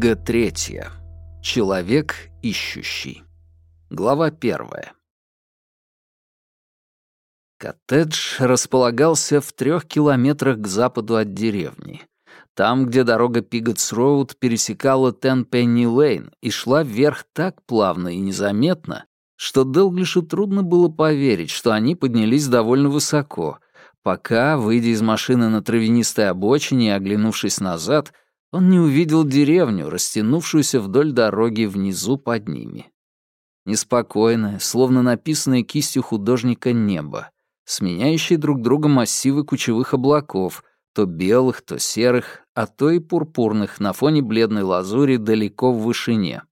Книга третья. Человек ищущий. Глава первая. Коттедж располагался в трех километрах к западу от деревни. Там, где дорога Пиготс-Роуд пересекала Тен-Пенни-Лейн и шла вверх так плавно и незаметно, что Делглишу трудно было поверить, что они поднялись довольно высоко, пока, выйдя из машины на травянистой обочине и оглянувшись назад, он не увидел деревню, растянувшуюся вдоль дороги внизу под ними. Неспокойное, словно написанное кистью художника небо, сменяющие друг друга массивы кучевых облаков, то белых, то серых, а то и пурпурных на фоне бледной лазури далеко в вышине.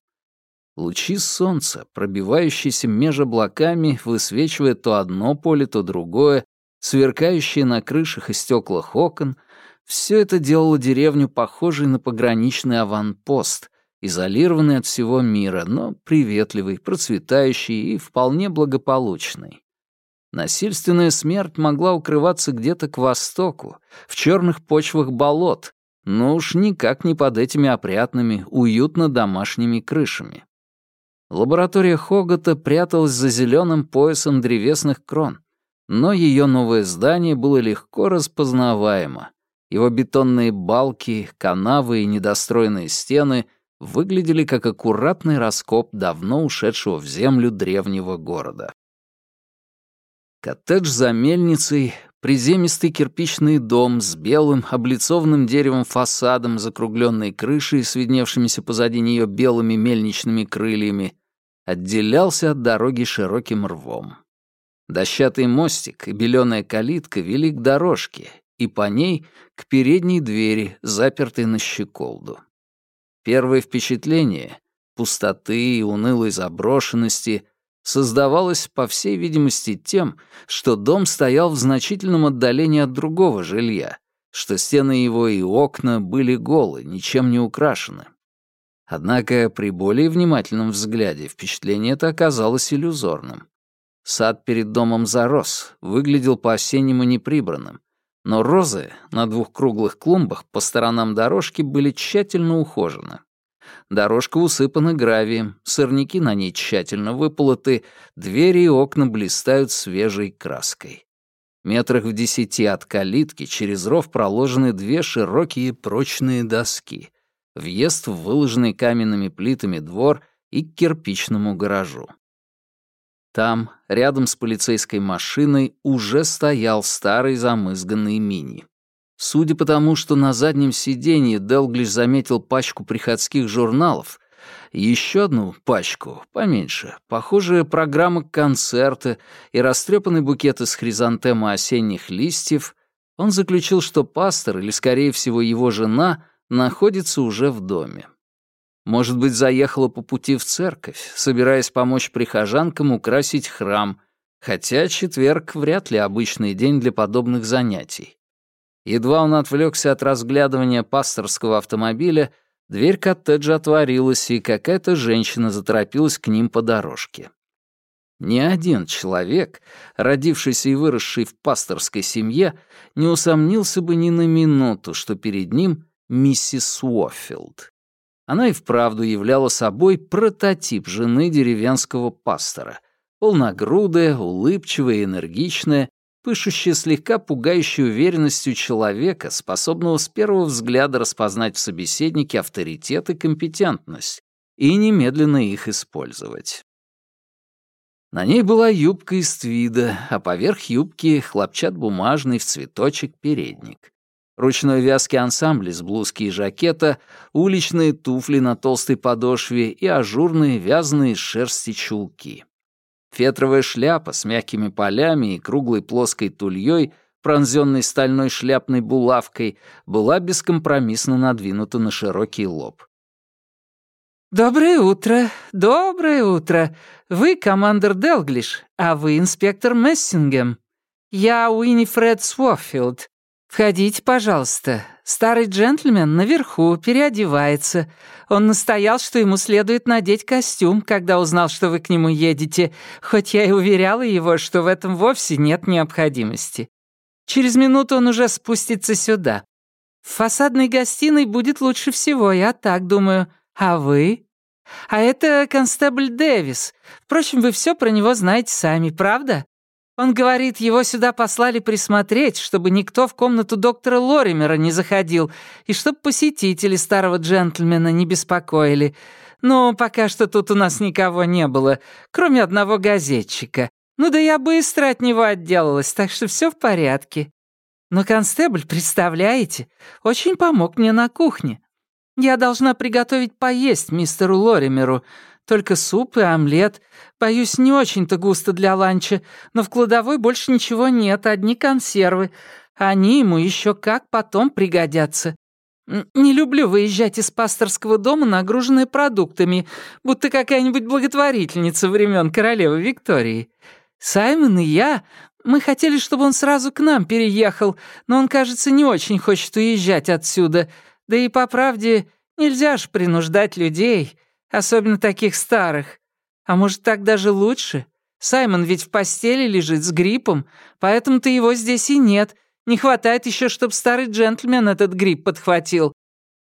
Лучи солнца, пробивающиеся меж облаками, высвечивая то одно поле, то другое, сверкающие на крышах и стеклах окон, все это делало деревню похожей на пограничный аванпост, изолированный от всего мира, но приветливый, процветающий и вполне благополучный. Насильственная смерть могла укрываться где-то к востоку, в черных почвах болот, но уж никак не под этими опрятными, уютно домашними крышами. Лаборатория Хогота пряталась за зеленым поясом древесных крон, но ее новое здание было легко распознаваемо. Его бетонные балки, канавы и недостроенные стены выглядели как аккуратный раскоп давно ушедшего в землю древнего города. Коттедж за мельницей, приземистый кирпичный дом с белым облицованным деревом фасадом, закругленной крышей с видневшимися позади нее белыми мельничными крыльями, отделялся от дороги широким рвом. Дощатый мостик и беленая калитка вели к дорожке, и по ней к передней двери, запертой на щеколду. Первое впечатление — пустоты и унылой заброшенности — создавалось, по всей видимости, тем, что дом стоял в значительном отдалении от другого жилья, что стены его и окна были голы, ничем не украшены. Однако при более внимательном взгляде впечатление это оказалось иллюзорным. Сад перед домом зарос, выглядел по-осеннему неприбранным, но розы на двух круглых клумбах по сторонам дорожки были тщательно ухожены. Дорожка усыпана гравием, сорняки на ней тщательно выполоты, двери и окна блистают свежей краской. Метрах в десяти от калитки через ров проложены две широкие прочные доски. Въезд в выложенный каменными плитами двор и к кирпичному гаражу. Там, рядом с полицейской машиной, уже стоял старый замызганный мини. Судя по тому, что на заднем сиденье Делглиш заметил пачку приходских журналов, еще одну пачку, поменьше, похожая программа концерта и растрепанный букет из хризантемы осенних листьев, он заключил, что пастор, или, скорее всего, его жена, находится уже в доме. Может быть, заехала по пути в церковь, собираясь помочь прихожанкам украсить храм, хотя четверг вряд ли обычный день для подобных занятий. Едва он отвлекся от разглядывания пасторского автомобиля, дверь коттеджа отворилась, и какая-то женщина заторопилась к ним по дорожке. Ни один человек, родившийся и выросший в пасторской семье, не усомнился бы ни на минуту, что перед ним миссис Уоффилд. Она и вправду являла собой прототип жены деревенского пастора, полногрудая, улыбчивая и энергичная, пышущая слегка пугающей уверенностью человека, способного с первого взгляда распознать в собеседнике авторитет и компетентность и немедленно их использовать. На ней была юбка из твида, а поверх юбки хлопчат-бумажный в цветочек передник. Ручной вязкий ансамбль из блузки и жакета, уличные туфли на толстой подошве и ажурные вязаные шерсти чулки. Фетровая шляпа с мягкими полями и круглой плоской тульей, пронзенной стальной шляпной булавкой, была бескомпромиссно надвинута на широкий лоб. «Доброе утро, доброе утро. Вы командир Делглиш, а вы инспектор Мессингем. Я Уинифред Свофилд. Входите, пожалуйста. Старый джентльмен наверху переодевается. Он настоял, что ему следует надеть костюм, когда узнал, что вы к нему едете, хоть я и уверяла его, что в этом вовсе нет необходимости. Через минуту он уже спустится сюда. В фасадной гостиной будет лучше всего, я так думаю. А вы? А это констебль Дэвис. Впрочем, вы все про него знаете сами, правда? Он говорит, его сюда послали присмотреть, чтобы никто в комнату доктора Лоримера не заходил, и чтобы посетители старого джентльмена не беспокоили. Но пока что тут у нас никого не было, кроме одного газетчика. Ну да я быстро от него отделалась, так что все в порядке. Но констебль, представляете, очень помог мне на кухне. Я должна приготовить поесть мистеру Лоримеру, только суп и омлет. Боюсь, не очень-то густо для ланча, но в кладовой больше ничего нет, одни консервы. Они ему еще как потом пригодятся. Не люблю выезжать из пасторского дома, нагруженная продуктами, будто какая-нибудь благотворительница времен королевы Виктории. Саймон и я, мы хотели, чтобы он сразу к нам переехал, но он, кажется, не очень хочет уезжать отсюда. Да и по правде, нельзя ж принуждать людей особенно таких старых. А может, так даже лучше? Саймон ведь в постели лежит с гриппом, поэтому-то его здесь и нет. Не хватает еще, чтобы старый джентльмен этот грипп подхватил.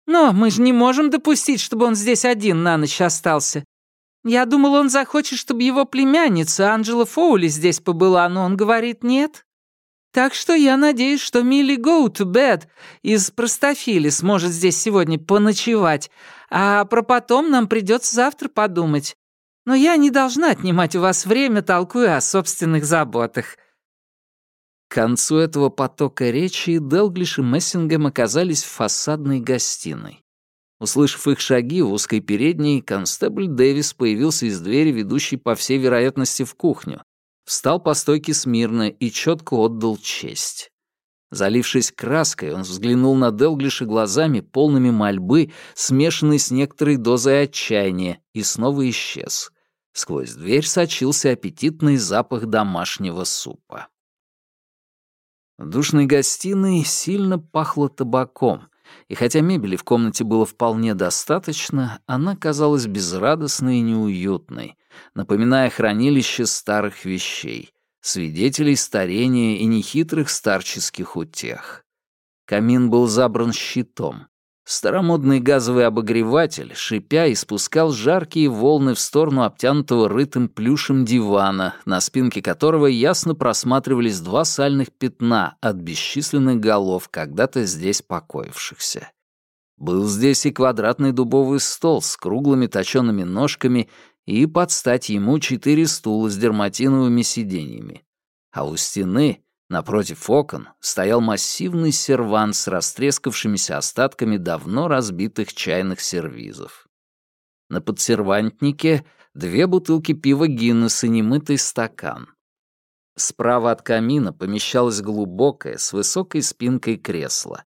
Но мы же не можем допустить, чтобы он здесь один на ночь остался. Я думал, он захочет, чтобы его племянница Анджела Фоули здесь побыла, но он говорит нет. Так что я надеюсь, что Милли Go to из Простофили сможет здесь сегодня поночевать, а про потом нам придется завтра подумать. Но я не должна отнимать у вас время, толкуя о собственных заботах». К концу этого потока речи Делглиш и Мессингем оказались в фасадной гостиной. Услышав их шаги в узкой передней, констебль Дэвис появился из двери, ведущей, по всей вероятности, в кухню. Встал по стойке смирно и четко отдал честь. Залившись краской, он взглянул на Делглиша глазами, полными мольбы, смешанной с некоторой дозой отчаяния, и снова исчез. Сквозь дверь сочился аппетитный запах домашнего супа. В душной гостиной сильно пахло табаком, и хотя мебели в комнате было вполне достаточно, она казалась безрадостной и неуютной, напоминая хранилище старых вещей свидетелей старения и нехитрых старческих утех. Камин был забран щитом. Старомодный газовый обогреватель, шипя, испускал жаркие волны в сторону обтянутого рытым плюшем дивана, на спинке которого ясно просматривались два сальных пятна от бесчисленных голов, когда-то здесь покоившихся. Был здесь и квадратный дубовый стол с круглыми точёными ножками и под стать ему четыре стула с дерматиновыми сиденьями. А у стены, напротив окон, стоял массивный сервант с растрескавшимися остатками давно разбитых чайных сервизов. На подсервантнике две бутылки пива Гиннес и немытый стакан. Справа от камина помещалось глубокое, с высокой спинкой кресло,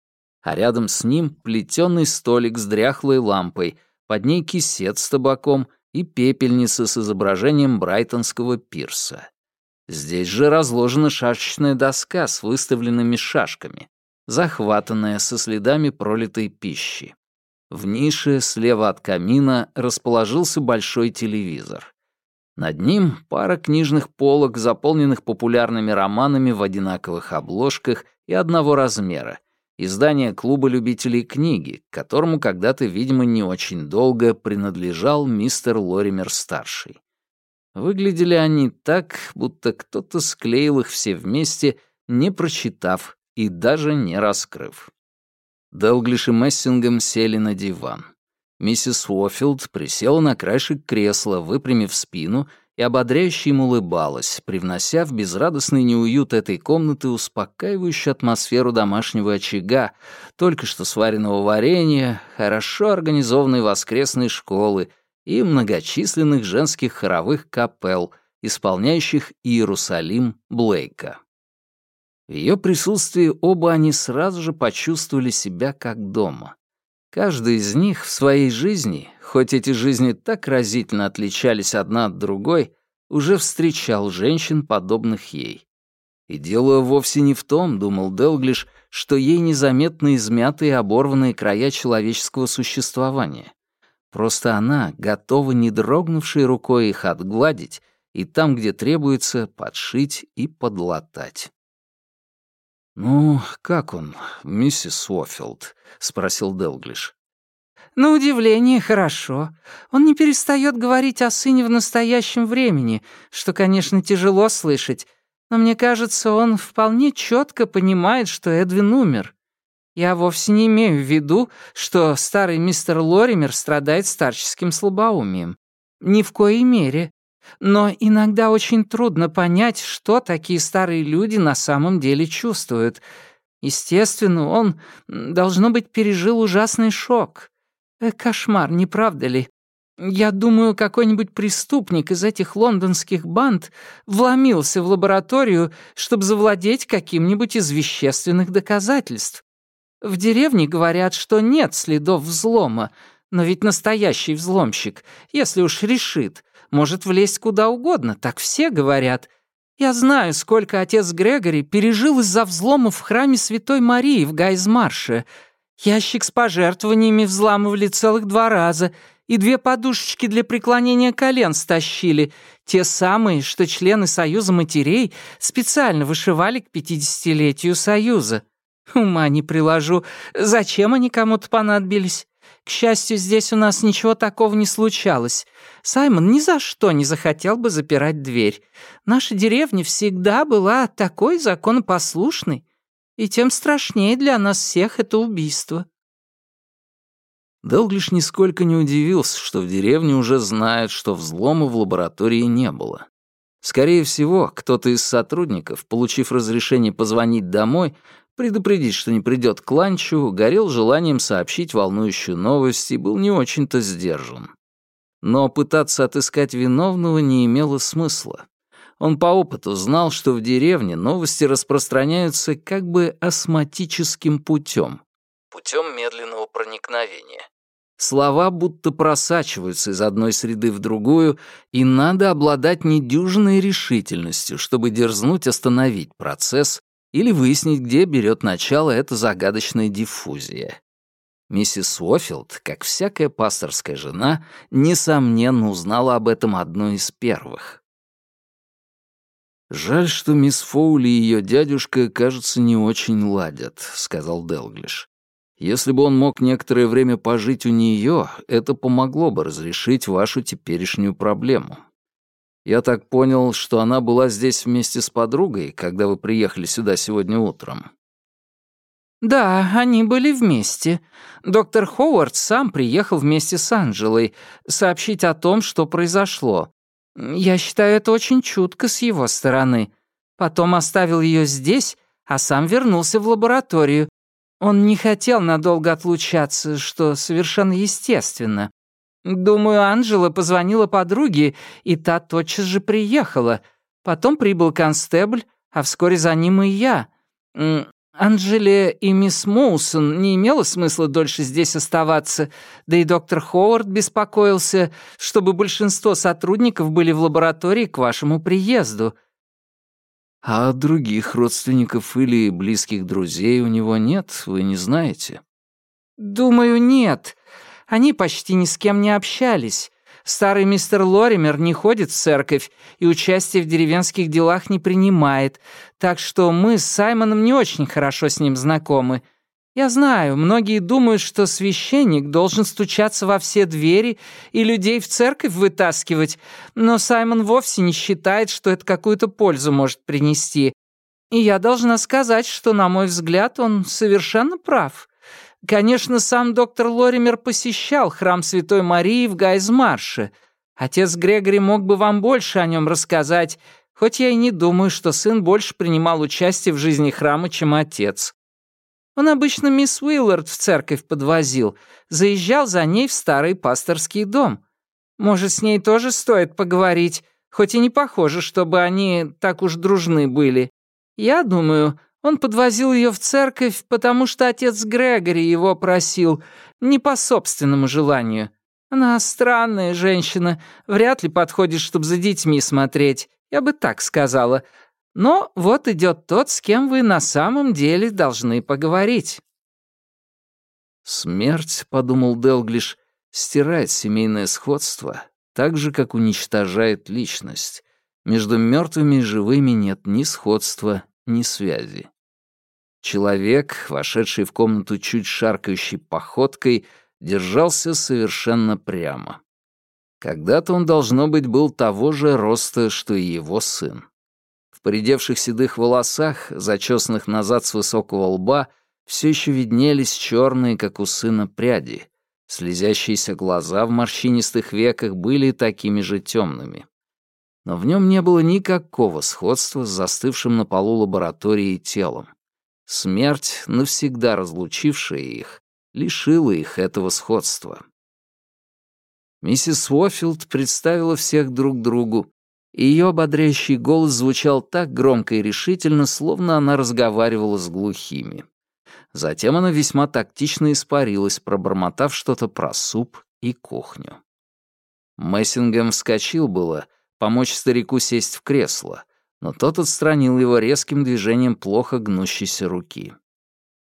а рядом с ним плетеный столик с дряхлой лампой, под ней кисет с табаком — и пепельница с изображением брайтонского пирса. Здесь же разложена шашечная доска с выставленными шашками, захватанная со следами пролитой пищи. В нише слева от камина расположился большой телевизор. Над ним пара книжных полок, заполненных популярными романами в одинаковых обложках и одного размера, издание клуба любителей книги, которому когда-то, видимо, не очень долго принадлежал мистер Лоример-старший. Выглядели они так, будто кто-то склеил их все вместе, не прочитав и даже не раскрыв. Делглиш и Мессингем сели на диван. Миссис Уофилд присела на краешек кресла, выпрямив спину — и ободряюще им улыбалась, привнося в безрадостный неуют этой комнаты успокаивающую атмосферу домашнего очага, только что сваренного варенья, хорошо организованной воскресной школы и многочисленных женских хоровых капел, исполняющих Иерусалим Блейка. В ее присутствии оба они сразу же почувствовали себя как дома. Каждый из них в своей жизни, хоть эти жизни так разительно отличались одна от другой, уже встречал женщин, подобных ей. И дело вовсе не в том, думал Делглиш, что ей незаметно измяты и оборванные края человеческого существования. Просто она готова не дрогнувшей рукой их отгладить и там, где требуется, подшить и подлатать. «Ну, как он, миссис Уофилд?» — спросил Делглиш. «На удивление, хорошо. Он не перестает говорить о сыне в настоящем времени, что, конечно, тяжело слышать, но мне кажется, он вполне четко понимает, что Эдвин умер. Я вовсе не имею в виду, что старый мистер Лоример страдает старческим слабоумием. Ни в коей мере. Но иногда очень трудно понять, что такие старые люди на самом деле чувствуют. Естественно, он, должно быть, пережил ужасный шок. Э, кошмар, не правда ли? Я думаю, какой-нибудь преступник из этих лондонских банд вломился в лабораторию, чтобы завладеть каким-нибудь из вещественных доказательств. В деревне говорят, что нет следов взлома, но ведь настоящий взломщик, если уж решит, может влезть куда угодно, так все говорят. Я знаю, сколько отец Грегори пережил из-за взлома в храме Святой Марии в Гайзмарше. Ящик с пожертвованиями взламывали целых два раза, и две подушечки для преклонения колен стащили, те самые, что члены Союза матерей специально вышивали к пятидесятилетию Союза. Ума не приложу, зачем они кому-то понадобились? К счастью, здесь у нас ничего такого не случалось. Саймон ни за что не захотел бы запирать дверь. Наша деревня всегда была такой законопослушной, и тем страшнее для нас всех это убийство». Делглиш нисколько не удивился, что в деревне уже знают, что взлома в лаборатории не было. Скорее всего, кто-то из сотрудников, получив разрешение позвонить домой, предупредить, что не придет к ланчу, горел желанием сообщить волнующую новость и был не очень-то сдержан. Но пытаться отыскать виновного не имело смысла. Он по опыту знал, что в деревне новости распространяются как бы осматическим путем. Путем медленного проникновения. Слова будто просачиваются из одной среды в другую, и надо обладать недюжинной решительностью, чтобы дерзнуть остановить процесс или выяснить, где берет начало эта загадочная диффузия. Миссис Уофилд, как всякая пасторская жена, несомненно узнала об этом одной из первых. «Жаль, что мисс Фоули и ее дядюшка, кажется, не очень ладят», — сказал Делглиш. «Если бы он мог некоторое время пожить у нее, это помогло бы разрешить вашу теперешнюю проблему. Я так понял, что она была здесь вместе с подругой, когда вы приехали сюда сегодня утром». «Да, они были вместе. Доктор Ховард сам приехал вместе с Анжелой сообщить о том, что произошло. Я считаю это очень чутко с его стороны. Потом оставил ее здесь, а сам вернулся в лабораторию. Он не хотел надолго отлучаться, что совершенно естественно. Думаю, Анжела позвонила подруге, и та тотчас же приехала. Потом прибыл констебль, а вскоре за ним и я. Анжеле и мисс Моусон не имело смысла дольше здесь оставаться, да и доктор Ховард беспокоился, чтобы большинство сотрудников были в лаборатории к вашему приезду. А других родственников или близких друзей у него нет, вы не знаете? Думаю, нет. Они почти ни с кем не общались. Старый мистер Лоример не ходит в церковь и участие в деревенских делах не принимает, так что мы с Саймоном не очень хорошо с ним знакомы. Я знаю, многие думают, что священник должен стучаться во все двери и людей в церковь вытаскивать, но Саймон вовсе не считает, что это какую-то пользу может принести. И я должна сказать, что, на мой взгляд, он совершенно прав. Конечно, сам доктор Лоример посещал храм Святой Марии в Гайзмарше. Отец Грегори мог бы вам больше о нем рассказать, хоть я и не думаю, что сын больше принимал участие в жизни храма, чем отец. Он обычно мисс Уиллард в церковь подвозил, заезжал за ней в старый пасторский дом. Может, с ней тоже стоит поговорить, хоть и не похоже, чтобы они так уж дружны были. Я думаю, он подвозил ее в церковь, потому что отец Грегори его просил, не по собственному желанию. Она странная женщина, вряд ли подходит, чтобы за детьми смотреть, я бы так сказала. Но вот идет тот, с кем вы на самом деле должны поговорить». «Смерть», — подумал Делглиш, — «стирает семейное сходство, так же, как уничтожает личность. Между мертвыми и живыми нет ни сходства, ни связи». Человек, вошедший в комнату чуть шаркающей походкой, держался совершенно прямо. Когда-то он, должно быть, был того же роста, что и его сын. В поредевших седых волосах, зачесанных назад с высокого лба, все еще виднелись черные, как у сына, пряди. Слезящиеся глаза в морщинистых веках были такими же темными. Но в нем не было никакого сходства с застывшим на полу лаборатории телом. Смерть, навсегда разлучившая их, лишила их этого сходства. Миссис Уофилд представила всех друг другу, и ее ободряющий голос звучал так громко и решительно, словно она разговаривала с глухими. Затем она весьма тактично испарилась, пробормотав что-то про суп и кухню. Мессингем вскочил было, помочь старику сесть в кресло, но тот отстранил его резким движением плохо гнущейся руки.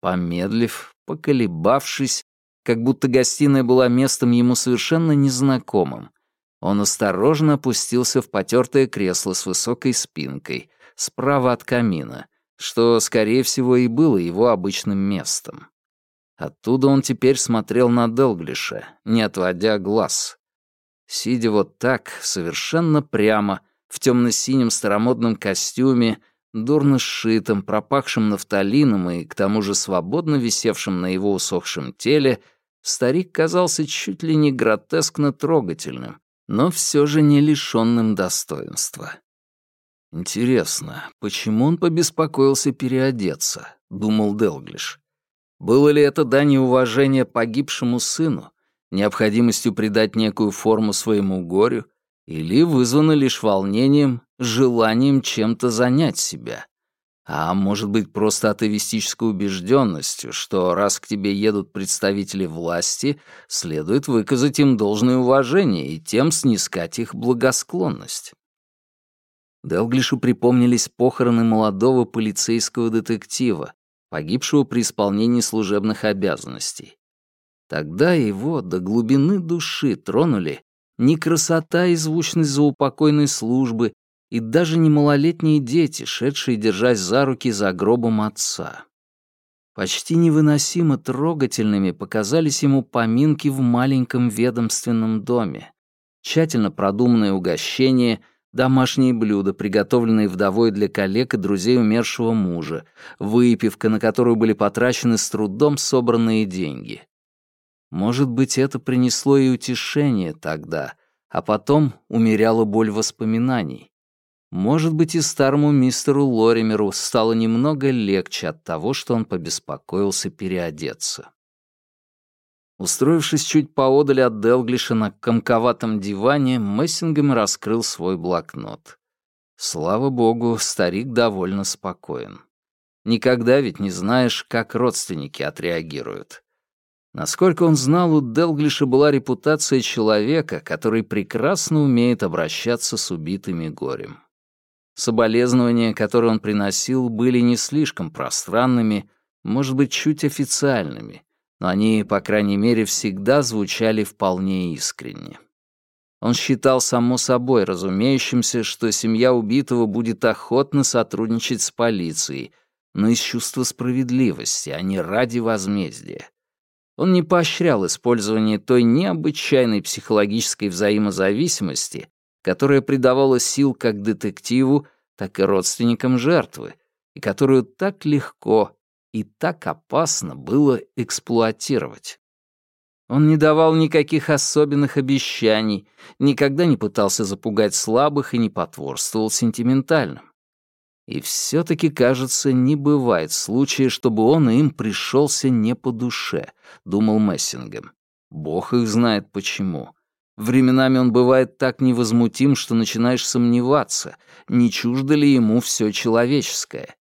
Помедлив, поколебавшись, как будто гостиная была местом ему совершенно незнакомым, он осторожно опустился в потертое кресло с высокой спинкой, справа от камина, что, скорее всего, и было его обычным местом. Оттуда он теперь смотрел на Делглиша, не отводя глаз. Сидя вот так, совершенно прямо, в темно-синем старомодном костюме, дурно сшитым, пропахшим нафталином и, к тому же, свободно висевшим на его усохшем теле, старик казался чуть ли не гротескно трогательным, но все же не лишенным достоинства. «Интересно, почему он побеспокоился переодеться?» — думал Делглиш. «Было ли это дань уважения погибшему сыну, необходимостью придать некую форму своему горю, или вызвано лишь волнением, желанием чем-то занять себя? А может быть, просто атовистической убежденностью, что раз к тебе едут представители власти, следует выказать им должное уважение и тем снискать их благосклонность?» Делглишу припомнились похороны молодого полицейского детектива, погибшего при исполнении служебных обязанностей. Тогда его до глубины души тронули не красота и звучность заупокойной службы, и даже не малолетние дети, шедшие держась за руки за гробом отца. Почти невыносимо трогательными показались ему поминки в маленьком ведомственном доме, тщательно продуманное угощение — домашние блюда, приготовленные вдовой для коллег и друзей умершего мужа, выпивка, на которую были потрачены с трудом собранные деньги. Может быть, это принесло и утешение тогда, а потом умеряло боль воспоминаний. Может быть, и старому мистеру Лоримеру стало немного легче от того, что он побеспокоился переодеться. Устроившись чуть поодаль от Делглиша на комковатом диване, Мессингем раскрыл свой блокнот. Слава богу, старик довольно спокоен. Никогда ведь не знаешь, как родственники отреагируют. Насколько он знал, у Делглиша была репутация человека, который прекрасно умеет обращаться с убитыми горем. Соболезнования, которые он приносил, были не слишком пространными, может быть, чуть официальными, но они, по крайней мере, всегда звучали вполне искренне. Он считал само собой разумеющимся, что семья убитого будет охотно сотрудничать с полицией, но из чувства справедливости, а не ради возмездия. Он не поощрял использование той необычайной психологической взаимозависимости, которая придавала сил как детективу, так и родственникам жертвы, и которую так легко и так опасно было эксплуатировать. Он не давал никаких особенных обещаний, никогда не пытался запугать слабых и не потворствовал сентиментальным. И все-таки, кажется, не бывает случая, чтобы он им пришелся не по душе, думал Мессингем. Бог их знает почему. Временами он бывает так невозмутим, что начинаешь сомневаться, не чуждо ли ему все человеческое.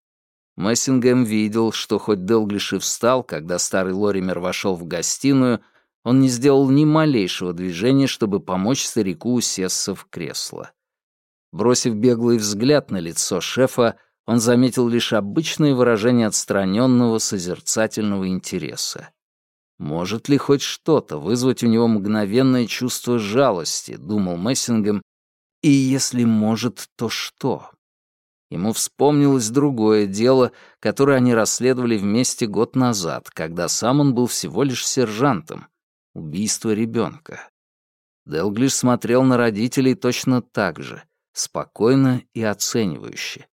Мессингем видел, что хоть Делглиш и встал, когда старый Лоример вошел в гостиную, он не сделал ни малейшего движения, чтобы помочь старику усесться в кресло. Бросив беглый взгляд на лицо шефа, он заметил лишь обычное выражение отстраненного созерцательного интереса. Может ли хоть что-то вызвать у него мгновенное чувство жалости, думал Мессингем, и если может, то что? Ему вспомнилось другое дело, которое они расследовали вместе год назад, когда сам он был всего лишь сержантом. Убийство ребенка. Делглиш смотрел на родителей точно так же, спокойно и оценивающе.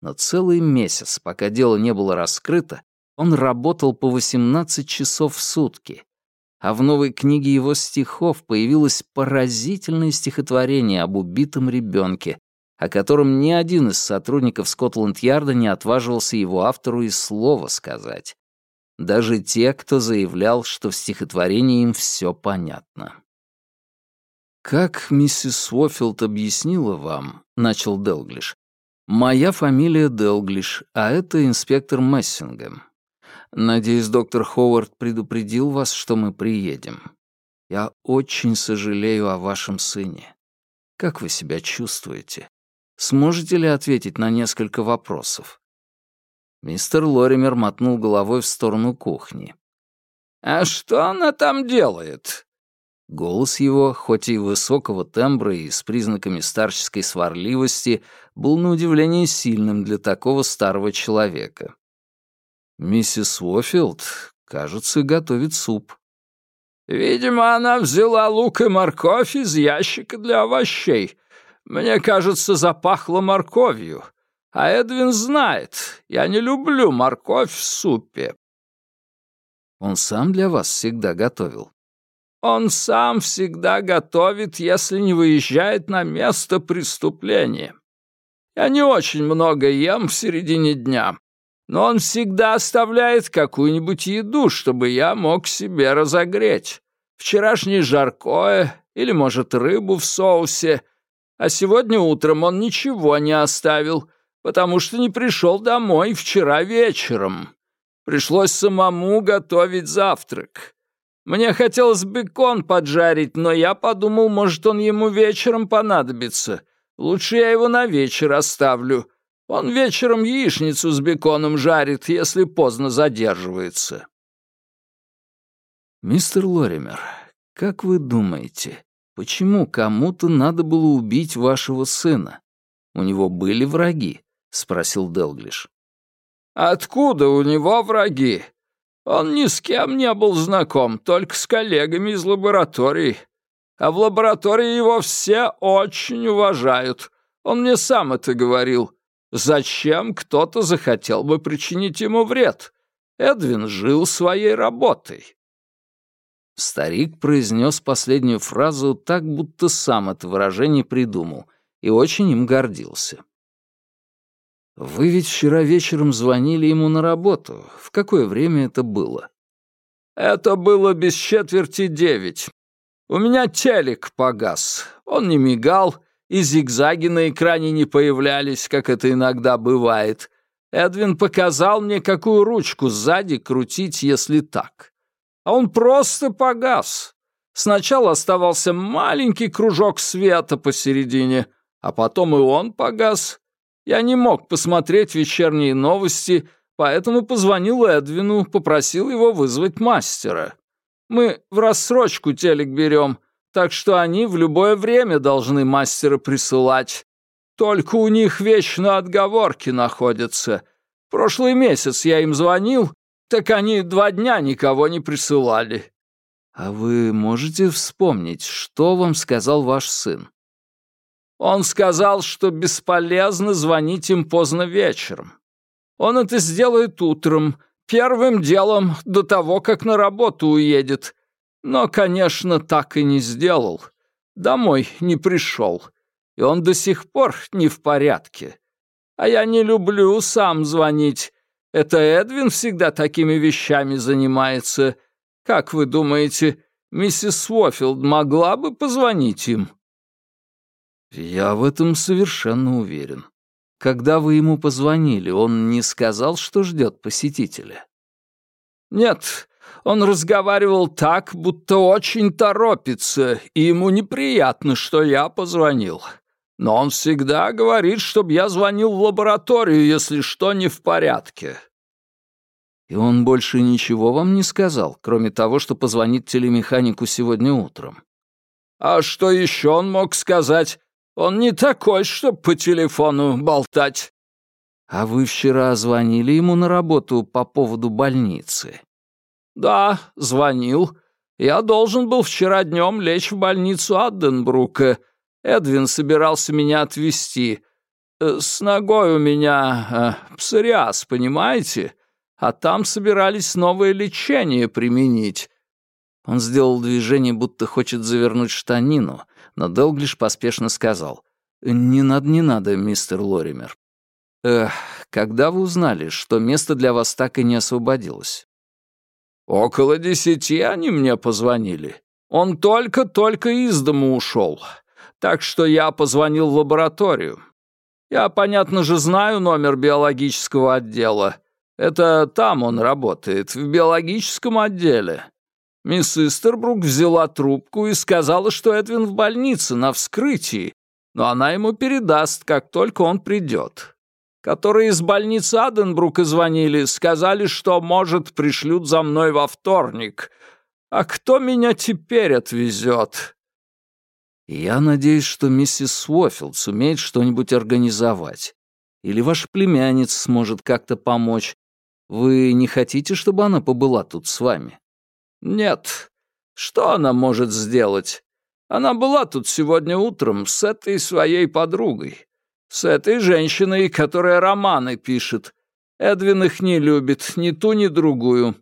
Но целый месяц, пока дело не было раскрыто, он работал по 18 часов в сутки. А в новой книге его стихов появилось поразительное стихотворение об убитом ребенке, о котором ни один из сотрудников Скотланд-Ярда не отваживался его автору и слова сказать. Даже те, кто заявлял, что в стихотворении им все понятно. «Как миссис Уофилд объяснила вам, — начал Делглиш, — моя фамилия Делглиш, а это инспектор Мессингем. Надеюсь, доктор Ховард предупредил вас, что мы приедем. Я очень сожалею о вашем сыне. Как вы себя чувствуете? Сможете ли ответить на несколько вопросов?» Мистер Лоример мотнул головой в сторону кухни. «А что она там делает?» Голос его, хоть и высокого тембра и с признаками старческой сварливости, был на удивление сильным для такого старого человека. «Миссис Уофилд, кажется, готовит суп». «Видимо, она взяла лук и морковь из ящика для овощей. Мне кажется, запахло морковью. А Эдвин знает, я не люблю морковь в супе». «Он сам для вас всегда готовил?» Он сам всегда готовит, если не выезжает на место преступления. Я не очень много ем в середине дня, но он всегда оставляет какую-нибудь еду, чтобы я мог себе разогреть. Вчерашнее жаркое или, может, рыбу в соусе. А сегодня утром он ничего не оставил, потому что не пришел домой вчера вечером. Пришлось самому готовить завтрак. Мне хотелось бекон поджарить, но я подумал, может, он ему вечером понадобится. Лучше я его на вечер оставлю. Он вечером яичницу с беконом жарит, если поздно задерживается». «Мистер Лоример, как вы думаете, почему кому-то надо было убить вашего сына? У него были враги?» — спросил Делглиш. «Откуда у него враги? Он ни с кем не был знаком, только с коллегами из лаборатории. А в лаборатории его все очень уважают. Он мне сам это говорил. Зачем кто-то захотел бы причинить ему вред? Эдвин жил своей работой. Старик произнес последнюю фразу так, будто сам это выражение придумал, и очень им гордился. «Вы ведь вчера вечером звонили ему на работу. В какое время это было?» «Это было без четверти девять. У меня телек погас. Он не мигал, и зигзаги на экране не появлялись, как это иногда бывает. Эдвин показал мне, какую ручку сзади крутить, если так. А он просто погас. Сначала оставался маленький кружок света посередине, а потом и он погас, я не мог посмотреть вечерние новости, поэтому позвонил Эдвину, попросил его вызвать мастера. Мы в рассрочку телек берем, так что они в любое время должны мастера присылать. Только у них вечно отговорки находятся. Прошлый месяц я им звонил, так они два дня никого не присылали». «А вы можете вспомнить, что вам сказал ваш сын?» Он сказал, что бесполезно звонить им поздно вечером. Он это сделает утром, первым делом до того, как на работу уедет. Но, конечно, так и не сделал. Домой не пришел. И он до сих пор не в порядке. А я не люблю сам звонить. Это Эдвин всегда такими вещами занимается. Как вы думаете, миссис Уофилд могла бы позвонить им?» «Я в этом совершенно уверен. Когда вы ему позвонили, он не сказал, что ждет посетителя?» «Нет, он разговаривал так, будто очень торопится, и ему неприятно, что я позвонил. Но он всегда говорит, чтобы я звонил в лабораторию, если что не в порядке». «И он больше ничего вам не сказал, кроме того, что позвонит телемеханику сегодня утром?» «А что еще он мог сказать? Он не такой, чтоб по телефону болтать. «А вы вчера звонили ему на работу по поводу больницы?» «Да, звонил. Я должен был вчера днем лечь в больницу Адденбрука. Эдвин собирался меня отвезти. Э, с ногой у меня э, псориаз, понимаете? А там собирались новое лечение применить». Он сделал движение, будто хочет завернуть штанину, но Делглиш поспешно сказал. «Не надо, не надо, мистер Лоример. Эх, когда вы узнали, что место для вас так и не освободилось?» «Около десяти они мне позвонили. Он только-только из дома ушел. Так что я позвонил в лабораторию. Я, понятно же, знаю номер биологического отдела. Это там он работает, в биологическом отделе. Мисс Истербрук взяла трубку и сказала, что Эдвин в больнице на вскрытии, но она ему передаст, как только он придет. Которые из больницы Аденбрука звонили, сказали, что, может, пришлют за мной во вторник. А кто меня теперь отвезет? Я надеюсь, что миссис Свофилд сумеет что-нибудь организовать. Или ваш племянниц сможет как-то помочь. Вы не хотите, чтобы она побыла тут с вами? Нет. Что она может сделать? Она была тут сегодня утром с этой своей подругой. С этой женщиной, которая романы пишет. Эдвин их не любит, ни ту, ни другую.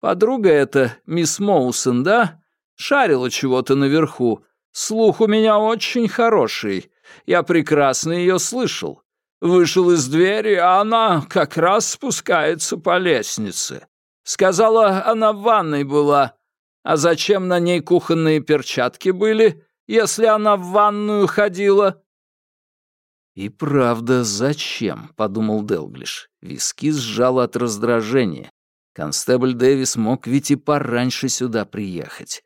Подруга эта, мисс Моусон, да? Шарила чего-то наверху. Слух у меня очень хороший. Я прекрасно ее слышал. Вышел из двери, а она как раз спускается по лестнице. Сказала, она в ванной была. А зачем на ней кухонные перчатки были, если она в ванную ходила?» «И правда, зачем?» — подумал Делглиш. Виски сжал от раздражения. Констебль Дэвис мог ведь и пораньше сюда приехать.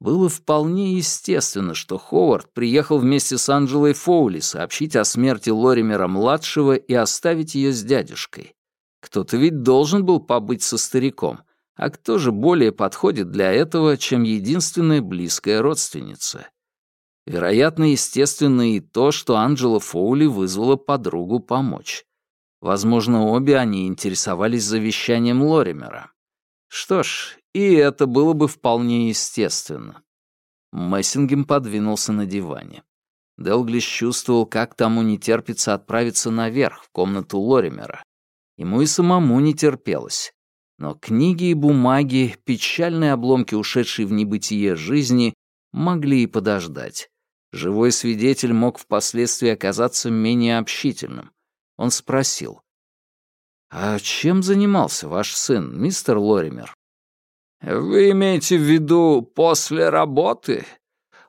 Было вполне естественно, что Ховард приехал вместе с Анджелой Фоули сообщить о смерти Лоримера-младшего и оставить ее с дядюшкой. Кто-то ведь должен был побыть со стариком, а кто же более подходит для этого, чем единственная близкая родственница? Вероятно, естественно и то, что Анджела Фоули вызвала подругу помочь. Возможно, обе они интересовались завещанием Лоримера. Что ж, и это было бы вполне естественно. Мессингем подвинулся на диване. Делглиш чувствовал, как тому не терпится отправиться наверх, в комнату Лоримера. Ему и самому не терпелось. Но книги и бумаги, печальные обломки ушедшей в небытие жизни, могли и подождать. Живой свидетель мог впоследствии оказаться менее общительным. Он спросил. «А чем занимался ваш сын, мистер Лоример?» «Вы имеете в виду после работы?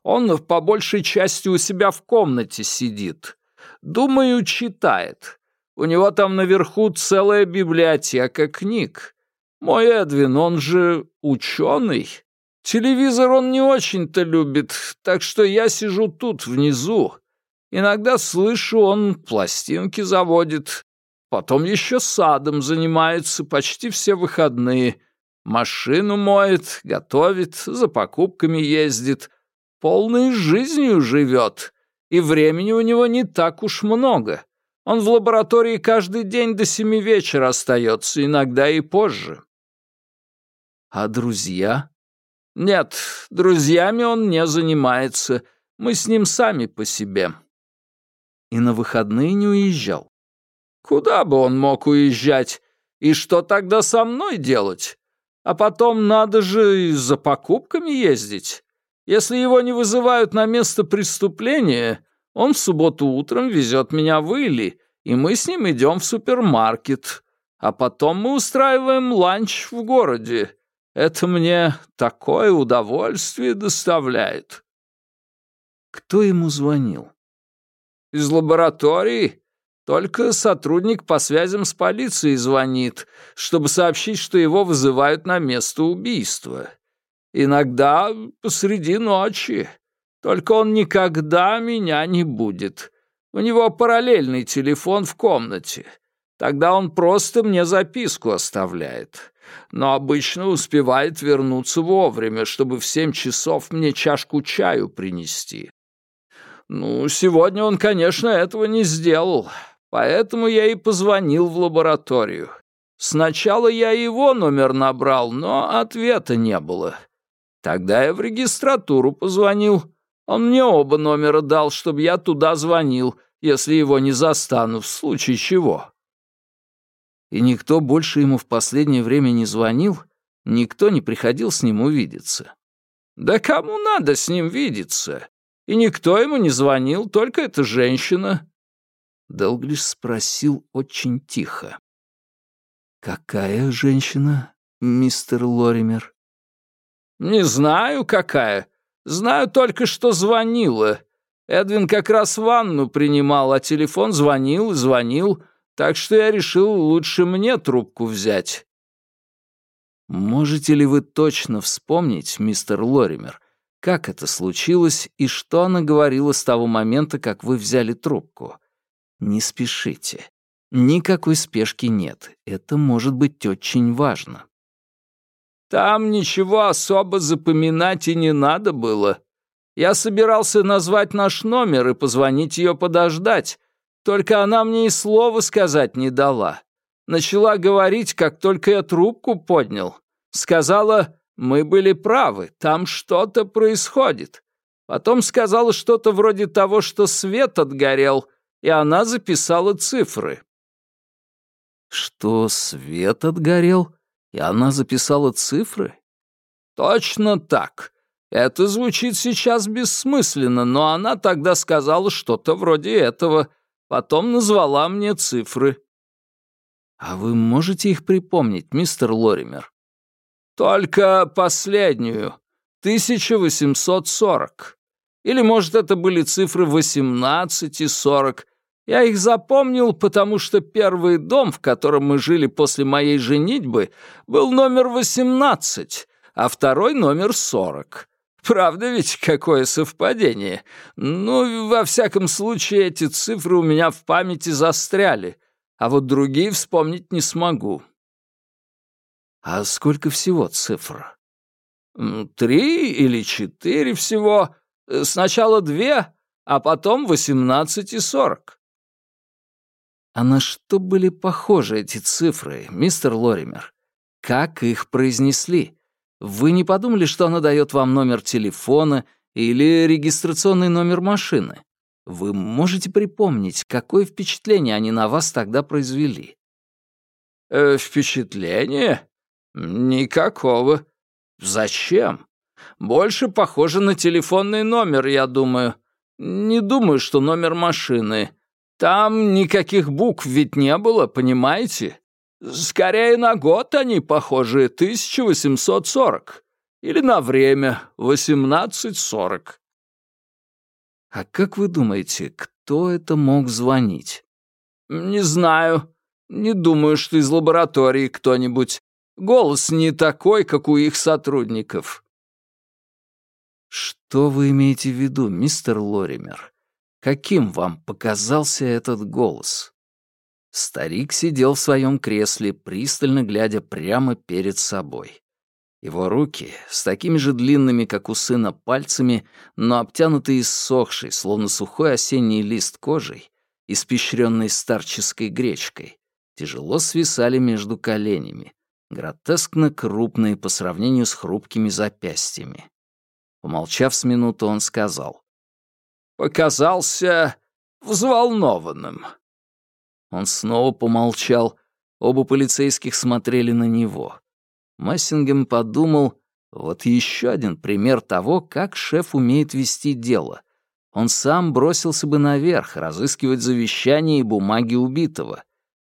Он по большей части у себя в комнате сидит. Думаю, читает. У него там наверху целая библиотека книг. Мой Эдвин, он же ученый. Телевизор он не очень-то любит, так что я сижу тут, внизу. Иногда слышу, он пластинки заводит. Потом еще садом занимается почти все выходные. Машину моет, готовит, за покупками ездит. Полной жизнью живет. И времени у него не так уж много. Он в лаборатории каждый день до семи вечера остается, иногда и позже. А друзья? Нет, друзьями он не занимается. Мы с ним сами по себе. И на выходные не уезжал? Куда бы он мог уезжать? И что тогда со мной делать? А потом надо же и за покупками ездить. Если его не вызывают на место преступления, он в субботу утром везет меня в Илли, и мы с ним идем в супермаркет. А потом мы устраиваем ланч в городе. Это мне такое удовольствие доставляет». «Кто ему звонил?» «Из лаборатории. Только сотрудник по связям с полицией звонит, чтобы сообщить, что его вызывают на место убийства. Иногда посреди ночи. Только он никогда меня не будет. У него параллельный телефон в комнате. Тогда он просто мне записку оставляет. Но обычно успевает вернуться вовремя, чтобы в семь часов мне чашку чаю принести. Ну, сегодня он, конечно, этого не сделал. Поэтому я и позвонил в лабораторию. Сначала я его номер набрал, но ответа не было. Тогда я в регистратуру позвонил. Он мне оба номера дал, чтобы я туда звонил, если его не застану, в случае чего. И никто больше ему в последнее время не звонил? Никто не приходил с ним увидеться? Да кому надо с ним видеться? И никто ему не звонил, только эта женщина. Делглиш спросил очень тихо. «Какая женщина, мистер Лоример?» «Не знаю, какая. Знаю только, что звонила. Эдвин как раз ванну принимал, а телефон звонил и звонил, так что я решил лучше мне трубку взять». «Можете ли вы точно вспомнить, мистер Лоример, как это случилось и что она говорила с того момента, как вы взяли трубку? Не спешите. Никакой спешки нет. Это может быть очень важно». «Там ничего особо запоминать и не надо было. Я собирался назвать наш номер и позвонить ее подождать, только она мне и слова сказать не дала. Начала говорить, как только я трубку поднял. Сказала, мы были правы, там что-то происходит. Потом сказала что-то вроде того, что свет отгорел, и она записала цифры. Что свет отгорел, и она записала цифры? Точно так. Это звучит сейчас бессмысленно, но она тогда сказала что-то вроде этого, потом назвала мне цифры. А вы можете их припомнить, мистер Лоример? Только последнюю. 1840. Или, может, это были цифры 18 и 40. Я их запомнил, потому что первый дом, в котором мы жили после моей женитьбы, был номер 18, а второй номер 40. Правда ведь, какое совпадение? Ну, во всяком случае, эти цифры у меня в памяти застряли, а вот другие вспомнить не смогу. А сколько всего цифр? Три или четыре всего. Сначала две, а потом восемнадцать и сорок. А на что были похожи эти цифры, мистер Лоример? Как их произнесли? Вы не подумали, что она дает вам номер телефона или регистрационный номер машины? Вы можете припомнить, какое впечатление они на вас тогда произвели? Э, впечатление? Никакого. Зачем? Больше похоже на телефонный номер, я думаю. Не думаю, что номер машины. Там никаких букв ведь не было, понимаете? Скорее на год они похожи, 1840. Или на время, 1840. А как вы думаете, кто это мог звонить? Не знаю. Не думаю, что из лаборатории кто-нибудь. Голос не такой, как у их сотрудников. Что вы имеете в виду, мистер Лоример? Каким вам показался этот голос? Старик сидел в своем кресле, пристально глядя прямо перед собой. Его руки, с такими же длинными, как у сына, пальцами, но обтянутые иссохшей, словно сухой осенний лист кожей, испещренной старческой гречкой, тяжело свисали между коленями, гротескно крупные по сравнению с хрупкими запястьями. Помолчав с минуту, он сказал. «Показался взволнованным. Он снова помолчал. Оба полицейских смотрели на него. Массингем подумал, вот еще один пример того, как шеф умеет вести дело. Он сам бросился бы наверх, разыскивать завещание и бумаги убитого.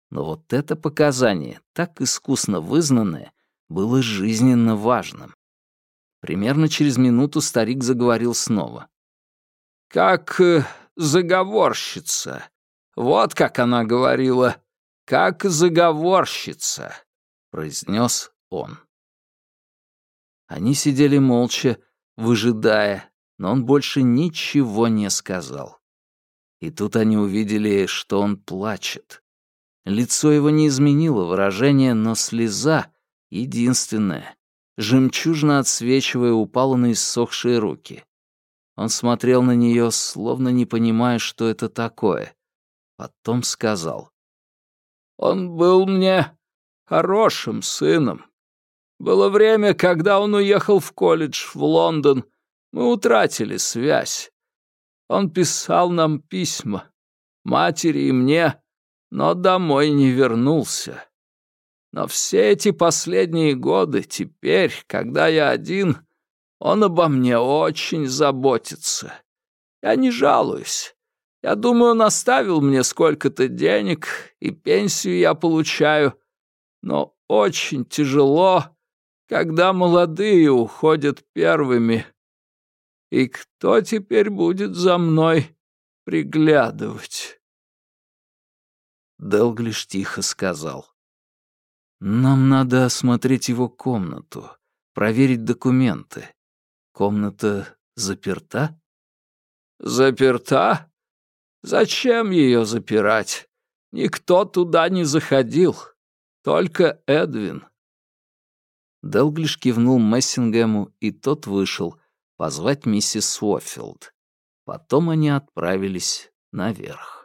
Но вот это показание, так искусно вызнанное, было жизненно важным. Примерно через минуту старик заговорил снова. «Как э, заговорщица. Вот как она говорила. Как заговорщица», — произнес он. Они сидели молча, выжидая, но он больше ничего не сказал. И тут они увидели, что он плачет. Лицо его не изменило выражение, но слеза, единственная, жемчужно отсвечивая, упала на иссохшие руки. Он смотрел на нее, словно не понимая, что это такое. Потом сказал. «Он был мне хорошим сыном. Было время, когда он уехал в колледж в Лондон. Мы утратили связь. Он писал нам письма, матери и мне, но домой не вернулся. Но все эти последние годы, теперь, когда я один, он обо мне очень заботится. Я не жалуюсь. Я думаю, он оставил мне сколько-то денег, и пенсию я получаю. Но очень тяжело, когда молодые уходят первыми. И кто теперь будет за мной приглядывать?» Делглиш тихо сказал. «Нам надо осмотреть его комнату, проверить документы. Комната заперта?» «Заперта? Зачем ее запирать? Никто туда не заходил, только Эдвин». Делглиш кивнул Мессингему, и тот вышел, позвать миссис Уоффилд. Потом они отправились наверх.